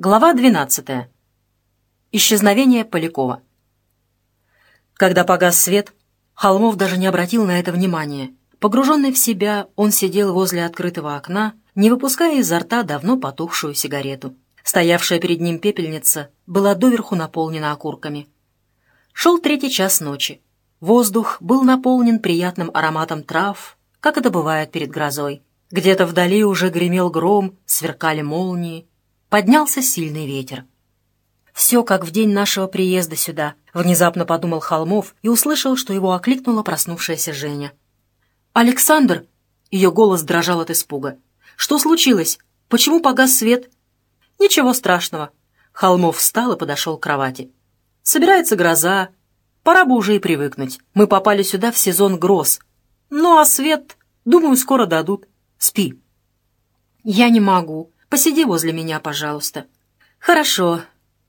Глава 12. Исчезновение Полякова. Когда погас свет, Холмов даже не обратил на это внимания. Погруженный в себя, он сидел возле открытого окна, не выпуская изо рта давно потухшую сигарету. Стоявшая перед ним пепельница была доверху наполнена окурками. Шел третий час ночи. Воздух был наполнен приятным ароматом трав, как это бывает перед грозой. Где-то вдали уже гремел гром, сверкали молнии, Поднялся сильный ветер. «Все как в день нашего приезда сюда», — внезапно подумал Холмов и услышал, что его окликнула проснувшаяся Женя. «Александр!» — ее голос дрожал от испуга. «Что случилось? Почему погас свет?» «Ничего страшного». Холмов встал и подошел к кровати. «Собирается гроза. Пора бы уже и привыкнуть. Мы попали сюда в сезон гроз. Ну а свет, думаю, скоро дадут. Спи». «Я не могу», Посиди возле меня, пожалуйста». «Хорошо».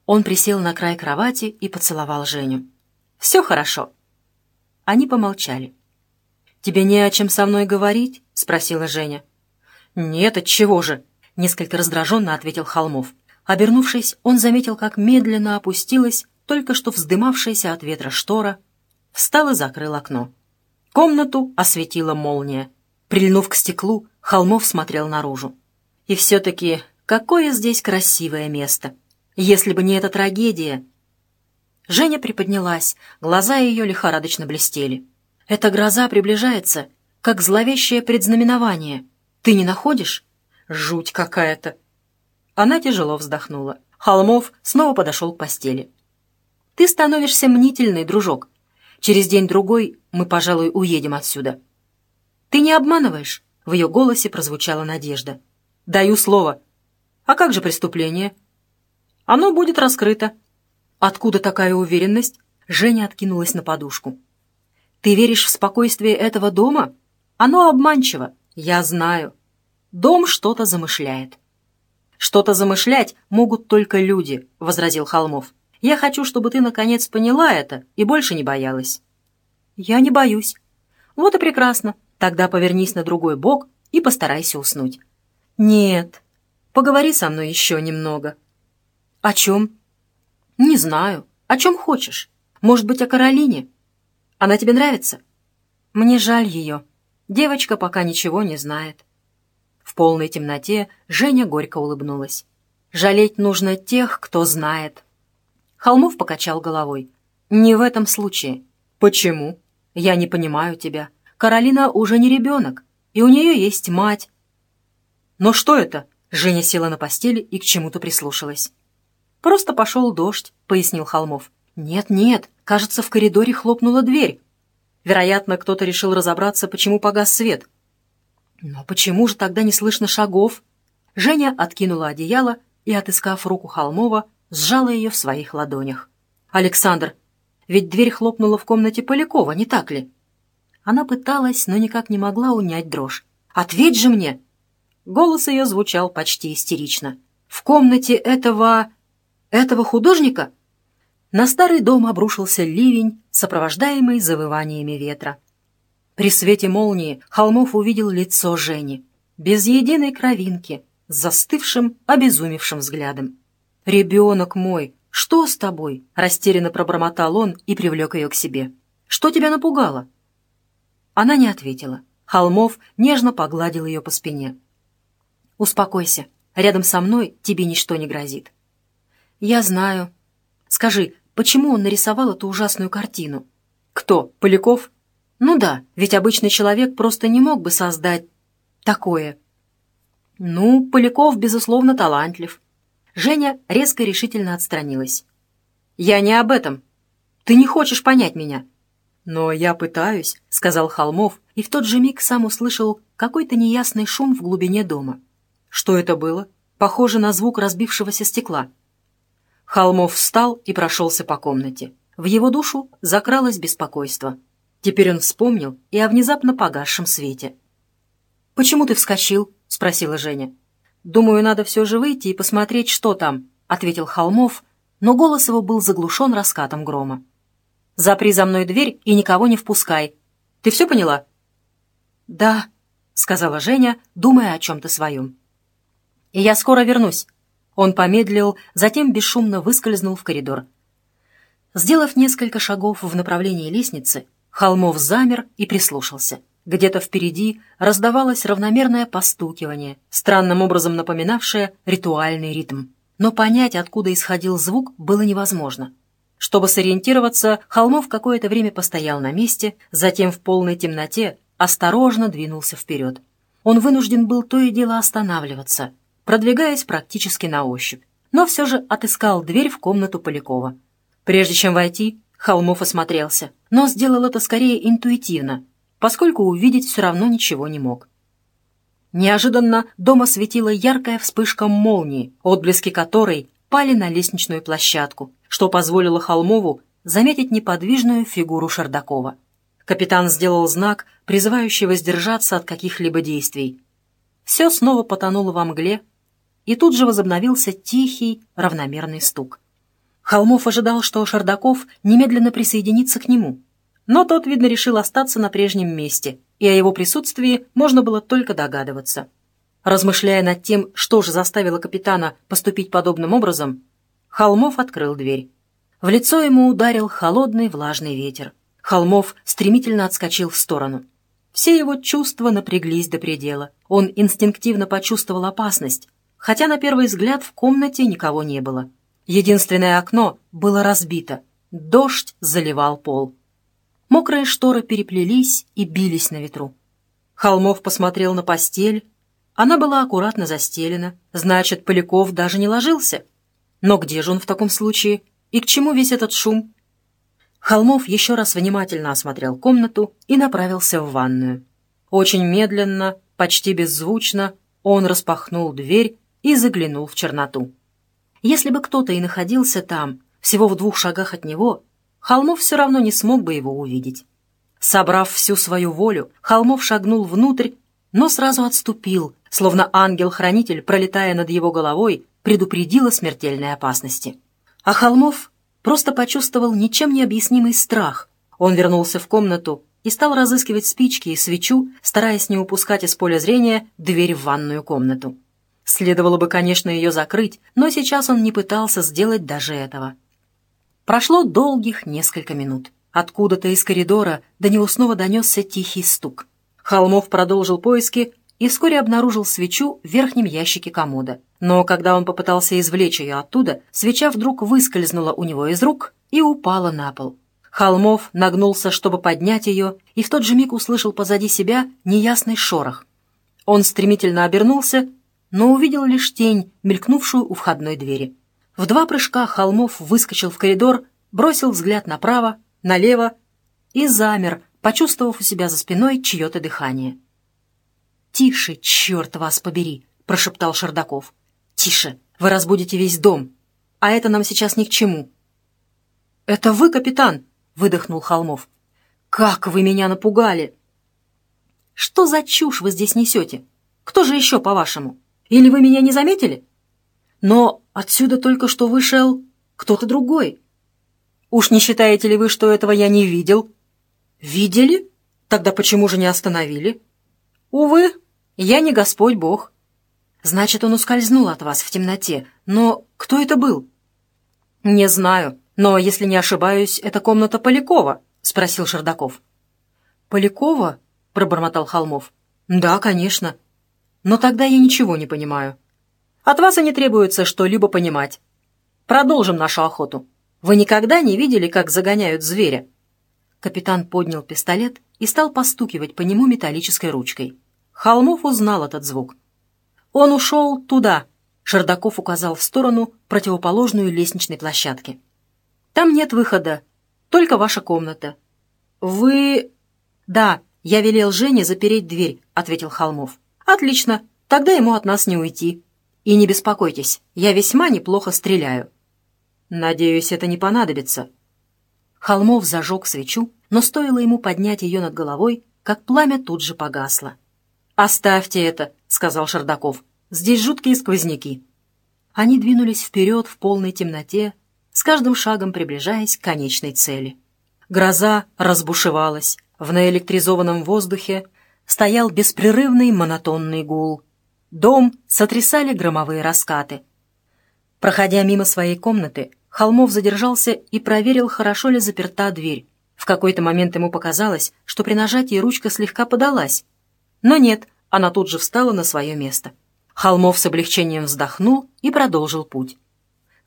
Он присел на край кровати и поцеловал Женю. «Все хорошо». Они помолчали. «Тебе не о чем со мной говорить?» — спросила Женя. «Нет, от чего же?» — несколько раздраженно ответил Холмов. Обернувшись, он заметил, как медленно опустилась только что вздымавшаяся от ветра штора, встал и закрыл окно. Комнату осветила молния. Прильнув к стеклу, Холмов смотрел наружу. И все-таки какое здесь красивое место! Если бы не эта трагедия... Женя приподнялась, глаза ее лихорадочно блестели. Эта гроза приближается, как зловещее предзнаменование. Ты не находишь? Жуть какая-то. Она тяжело вздохнула. Холмов снова подошел к постели. Ты становишься мнительный, дружок. Через день-другой мы, пожалуй, уедем отсюда. Ты не обманываешь? В ее голосе прозвучала надежда. Даю слово. А как же преступление? Оно будет раскрыто. Откуда такая уверенность? Женя откинулась на подушку. Ты веришь в спокойствие этого дома? Оно обманчиво. Я знаю. Дом что-то замышляет. Что-то замышлять могут только люди, возразил Холмов. Я хочу, чтобы ты наконец поняла это и больше не боялась. Я не боюсь. Вот и прекрасно. Тогда повернись на другой бок и постарайся уснуть. «Нет. Поговори со мной еще немного». «О чем?» «Не знаю. О чем хочешь. Может быть, о Каролине? Она тебе нравится?» «Мне жаль ее. Девочка пока ничего не знает». В полной темноте Женя горько улыбнулась. «Жалеть нужно тех, кто знает». Холмов покачал головой. «Не в этом случае». «Почему?» «Я не понимаю тебя. Каролина уже не ребенок, и у нее есть мать, «Но что это?» Женя села на постели и к чему-то прислушалась. «Просто пошел дождь», — пояснил Холмов. «Нет-нет, кажется, в коридоре хлопнула дверь. Вероятно, кто-то решил разобраться, почему погас свет». «Но почему же тогда не слышно шагов?» Женя откинула одеяло и, отыскав руку Холмова, сжала ее в своих ладонях. «Александр, ведь дверь хлопнула в комнате Полякова, не так ли?» Она пыталась, но никак не могла унять дрожь. «Ответь же мне!» Голос ее звучал почти истерично. «В комнате этого... этого художника?» На старый дом обрушился ливень, сопровождаемый завываниями ветра. При свете молнии Холмов увидел лицо Жени, без единой кровинки, с застывшим, обезумевшим взглядом. «Ребенок мой, что с тобой?» — растерянно пробормотал он и привлек ее к себе. «Что тебя напугало?» Она не ответила. Холмов нежно погладил ее по спине. «Успокойся. Рядом со мной тебе ничто не грозит». «Я знаю. Скажи, почему он нарисовал эту ужасную картину?» «Кто? Поляков?» «Ну да, ведь обычный человек просто не мог бы создать такое». «Ну, Поляков, безусловно, талантлив». Женя резко и решительно отстранилась. «Я не об этом. Ты не хочешь понять меня». «Но я пытаюсь», — сказал Холмов, и в тот же миг сам услышал какой-то неясный шум в глубине дома. Что это было? Похоже на звук разбившегося стекла. Холмов встал и прошелся по комнате. В его душу закралось беспокойство. Теперь он вспомнил и о внезапно погасшем свете. «Почему ты вскочил?» — спросила Женя. «Думаю, надо все же выйти и посмотреть, что там», — ответил Холмов, но голос его был заглушен раскатом грома. «Запри за мной дверь и никого не впускай. Ты все поняла?» «Да», — сказала Женя, думая о чем-то своем. И я скоро вернусь. Он помедлил, затем бесшумно выскользнул в коридор. Сделав несколько шагов в направлении лестницы, Холмов замер и прислушался. Где-то впереди раздавалось равномерное постукивание, странным образом напоминавшее ритуальный ритм. Но понять, откуда исходил звук, было невозможно. Чтобы сориентироваться, Холмов какое-то время постоял на месте, затем в полной темноте осторожно двинулся вперед. Он вынужден был то и дело останавливаться, продвигаясь практически на ощупь, но все же отыскал дверь в комнату Полякова. Прежде чем войти, Холмов осмотрелся, но сделал это скорее интуитивно, поскольку увидеть все равно ничего не мог. Неожиданно дома светила яркая вспышка молнии, отблески которой пали на лестничную площадку, что позволило Холмову заметить неподвижную фигуру Шардакова. Капитан сделал знак, призывающий воздержаться от каких-либо действий. Все снова потонуло во мгле, и тут же возобновился тихий, равномерный стук. Холмов ожидал, что Шардаков немедленно присоединится к нему, но тот, видно, решил остаться на прежнем месте, и о его присутствии можно было только догадываться. Размышляя над тем, что же заставило капитана поступить подобным образом, Холмов открыл дверь. В лицо ему ударил холодный влажный ветер. Холмов стремительно отскочил в сторону. Все его чувства напряглись до предела. Он инстинктивно почувствовал опасность, хотя на первый взгляд в комнате никого не было. Единственное окно было разбито. Дождь заливал пол. Мокрые шторы переплелись и бились на ветру. Холмов посмотрел на постель. Она была аккуратно застелена. Значит, Поляков даже не ложился. Но где же он в таком случае? И к чему весь этот шум? Холмов еще раз внимательно осмотрел комнату и направился в ванную. Очень медленно, почти беззвучно, он распахнул дверь и заглянул в черноту. Если бы кто-то и находился там, всего в двух шагах от него, Холмов все равно не смог бы его увидеть. Собрав всю свою волю, Холмов шагнул внутрь, но сразу отступил, словно ангел-хранитель, пролетая над его головой, предупредил о смертельной опасности. А Холмов просто почувствовал ничем не объяснимый страх. Он вернулся в комнату и стал разыскивать спички и свечу, стараясь не упускать из поля зрения дверь в ванную комнату. Следовало бы, конечно, ее закрыть, но сейчас он не пытался сделать даже этого. Прошло долгих несколько минут. Откуда-то из коридора до него снова донесся тихий стук. Холмов продолжил поиски и вскоре обнаружил свечу в верхнем ящике комода. Но когда он попытался извлечь ее оттуда, свеча вдруг выскользнула у него из рук и упала на пол. Холмов нагнулся, чтобы поднять ее, и в тот же миг услышал позади себя неясный шорох. Он стремительно обернулся но увидел лишь тень, мелькнувшую у входной двери. В два прыжка Холмов выскочил в коридор, бросил взгляд направо, налево и замер, почувствовав у себя за спиной чье-то дыхание. «Тише, черт вас побери!» — прошептал Шардаков. «Тише! Вы разбудите весь дом, а это нам сейчас ни к чему». «Это вы, капитан!» — выдохнул Холмов. «Как вы меня напугали!» «Что за чушь вы здесь несете? Кто же еще, по-вашему?» Или вы меня не заметили? Но отсюда только что вышел кто-то другой. Уж не считаете ли вы, что этого я не видел? Видели? Тогда почему же не остановили? Увы, я не Господь Бог. Значит, он ускользнул от вас в темноте. Но кто это был? Не знаю, но, если не ошибаюсь, это комната Полякова, спросил Шердаков. Полякова? пробормотал Холмов. Да, конечно. Но тогда я ничего не понимаю. От вас и не требуется что-либо понимать. Продолжим нашу охоту. Вы никогда не видели, как загоняют зверя?» Капитан поднял пистолет и стал постукивать по нему металлической ручкой. Холмов узнал этот звук. «Он ушел туда», — Шардаков указал в сторону, противоположную лестничной площадке. «Там нет выхода, только ваша комната». «Вы...» «Да, я велел Жене запереть дверь», — ответил Холмов. «Отлично, тогда ему от нас не уйти. И не беспокойтесь, я весьма неплохо стреляю». «Надеюсь, это не понадобится». Холмов зажег свечу, но стоило ему поднять ее над головой, как пламя тут же погасло. «Оставьте это», — сказал Шардаков. «Здесь жуткие сквозняки». Они двинулись вперед в полной темноте, с каждым шагом приближаясь к конечной цели. Гроза разбушевалась. В наэлектризованном воздухе стоял беспрерывный монотонный гул. Дом сотрясали громовые раскаты. Проходя мимо своей комнаты, Холмов задержался и проверил, хорошо ли заперта дверь. В какой-то момент ему показалось, что при нажатии ручка слегка подалась. Но нет, она тут же встала на свое место. Холмов с облегчением вздохнул и продолжил путь.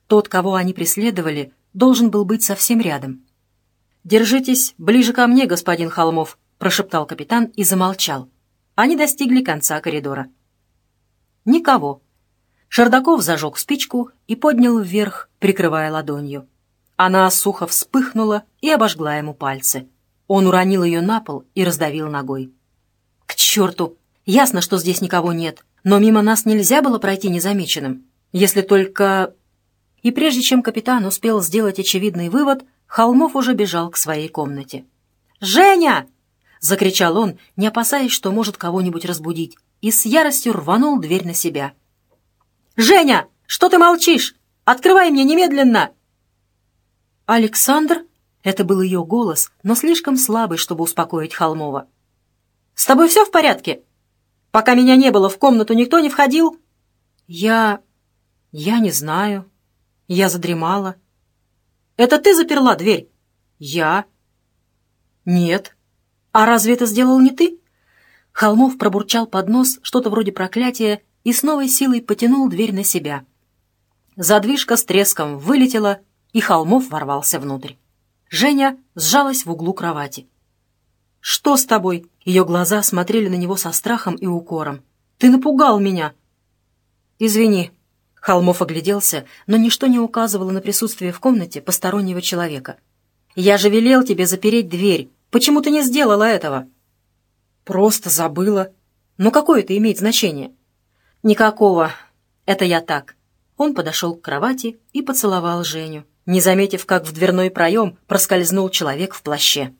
Тот, кого они преследовали, должен был быть совсем рядом. «Держитесь ближе ко мне, господин Холмов», — прошептал капитан и замолчал. Они достигли конца коридора. Никого. Шардаков зажег спичку и поднял вверх, прикрывая ладонью. Она сухо вспыхнула и обожгла ему пальцы. Он уронил ее на пол и раздавил ногой. «К черту! Ясно, что здесь никого нет, но мимо нас нельзя было пройти незамеченным. Если только...» И прежде чем капитан успел сделать очевидный вывод, Холмов уже бежал к своей комнате. «Женя!» — закричал он, не опасаясь, что может кого-нибудь разбудить, и с яростью рванул дверь на себя. «Женя! Что ты молчишь? Открывай мне немедленно!» «Александр?» — это был ее голос, но слишком слабый, чтобы успокоить Холмова. «С тобой все в порядке? Пока меня не было, в комнату никто не входил?» «Я... я не знаю. Я задремала». «Это ты заперла дверь?» «Я». «Нет». «А разве это сделал не ты?» Холмов пробурчал под нос что-то вроде проклятия и с новой силой потянул дверь на себя. Задвижка с треском вылетела, и Холмов ворвался внутрь. Женя сжалась в углу кровати. «Что с тобой?» Ее глаза смотрели на него со страхом и укором. «Ты напугал меня!» «Извини». Холмов огляделся, но ничто не указывало на присутствие в комнате постороннего человека. «Я же велел тебе запереть дверь. Почему ты не сделала этого?» «Просто забыла. Но какое это имеет значение?» «Никакого. Это я так». Он подошел к кровати и поцеловал Женю не заметив, как в дверной проем проскользнул человек в плаще.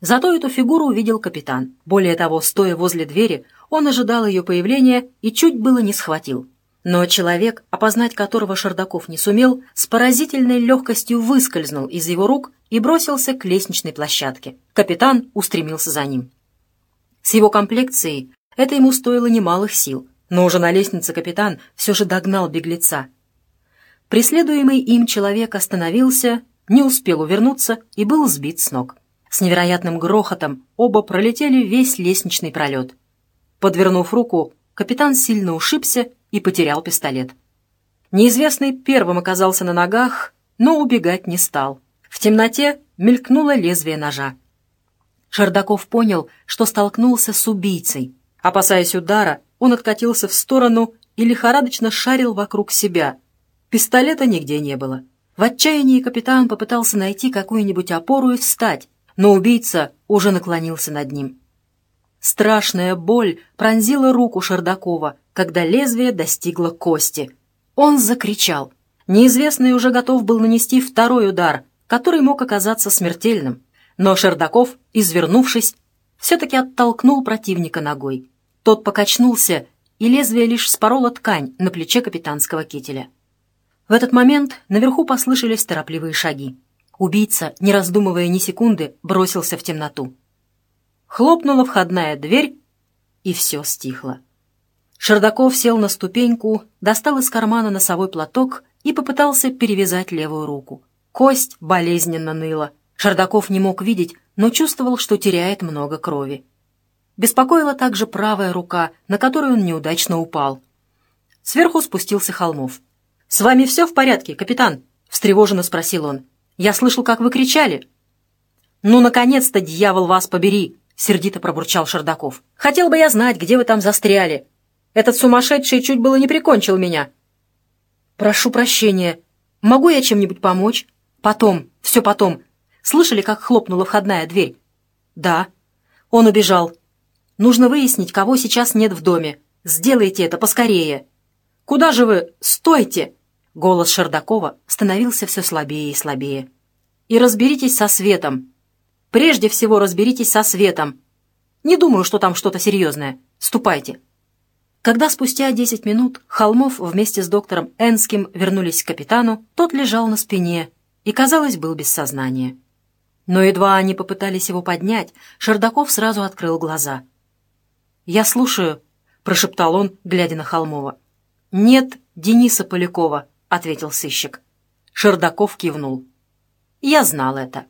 Зато эту фигуру увидел капитан. Более того, стоя возле двери, он ожидал ее появления и чуть было не схватил. Но человек, опознать которого Шардаков не сумел, с поразительной легкостью выскользнул из его рук и бросился к лестничной площадке. Капитан устремился за ним. С его комплекцией это ему стоило немалых сил, но уже на лестнице капитан все же догнал беглеца Преследуемый им человек остановился, не успел увернуться и был сбит с ног. С невероятным грохотом оба пролетели весь лестничный пролет. Подвернув руку, капитан сильно ушибся и потерял пистолет. Неизвестный первым оказался на ногах, но убегать не стал. В темноте мелькнуло лезвие ножа. Шардаков понял, что столкнулся с убийцей. Опасаясь удара, он откатился в сторону и лихорадочно шарил вокруг себя — Пистолета нигде не было. В отчаянии капитан попытался найти какую-нибудь опору и встать, но убийца уже наклонился над ним. Страшная боль пронзила руку Шардакова, когда лезвие достигло кости. Он закричал. Неизвестный уже готов был нанести второй удар, который мог оказаться смертельным. Но Шардаков, извернувшись, все-таки оттолкнул противника ногой. Тот покачнулся, и лезвие лишь спороло ткань на плече капитанского кителя. В этот момент наверху послышались торопливые шаги. Убийца, не раздумывая ни секунды, бросился в темноту. Хлопнула входная дверь, и все стихло. Шардаков сел на ступеньку, достал из кармана носовой платок и попытался перевязать левую руку. Кость болезненно ныла. Шардаков не мог видеть, но чувствовал, что теряет много крови. Беспокоила также правая рука, на которую он неудачно упал. Сверху спустился Холмов. «С вами все в порядке, капитан?» — встревоженно спросил он. «Я слышал, как вы кричали». «Ну, наконец-то, дьявол, вас побери!» — сердито пробурчал Шардаков. «Хотел бы я знать, где вы там застряли. Этот сумасшедший чуть было не прикончил меня». «Прошу прощения. Могу я чем-нибудь помочь?» «Потом, все потом. Слышали, как хлопнула входная дверь?» «Да». Он убежал. «Нужно выяснить, кого сейчас нет в доме. Сделайте это поскорее». «Куда же вы? Стойте!» Голос Шардакова становился все слабее и слабее. «И разберитесь со светом. Прежде всего разберитесь со светом. Не думаю, что там что-то серьезное. Ступайте». Когда спустя десять минут Холмов вместе с доктором Энским вернулись к капитану, тот лежал на спине и, казалось, был без сознания. Но едва они попытались его поднять, Шардаков сразу открыл глаза. «Я слушаю», — прошептал он, глядя на Холмова. «Нет Дениса Полякова», ответил сыщик. Шердаков кивнул. «Я знал это».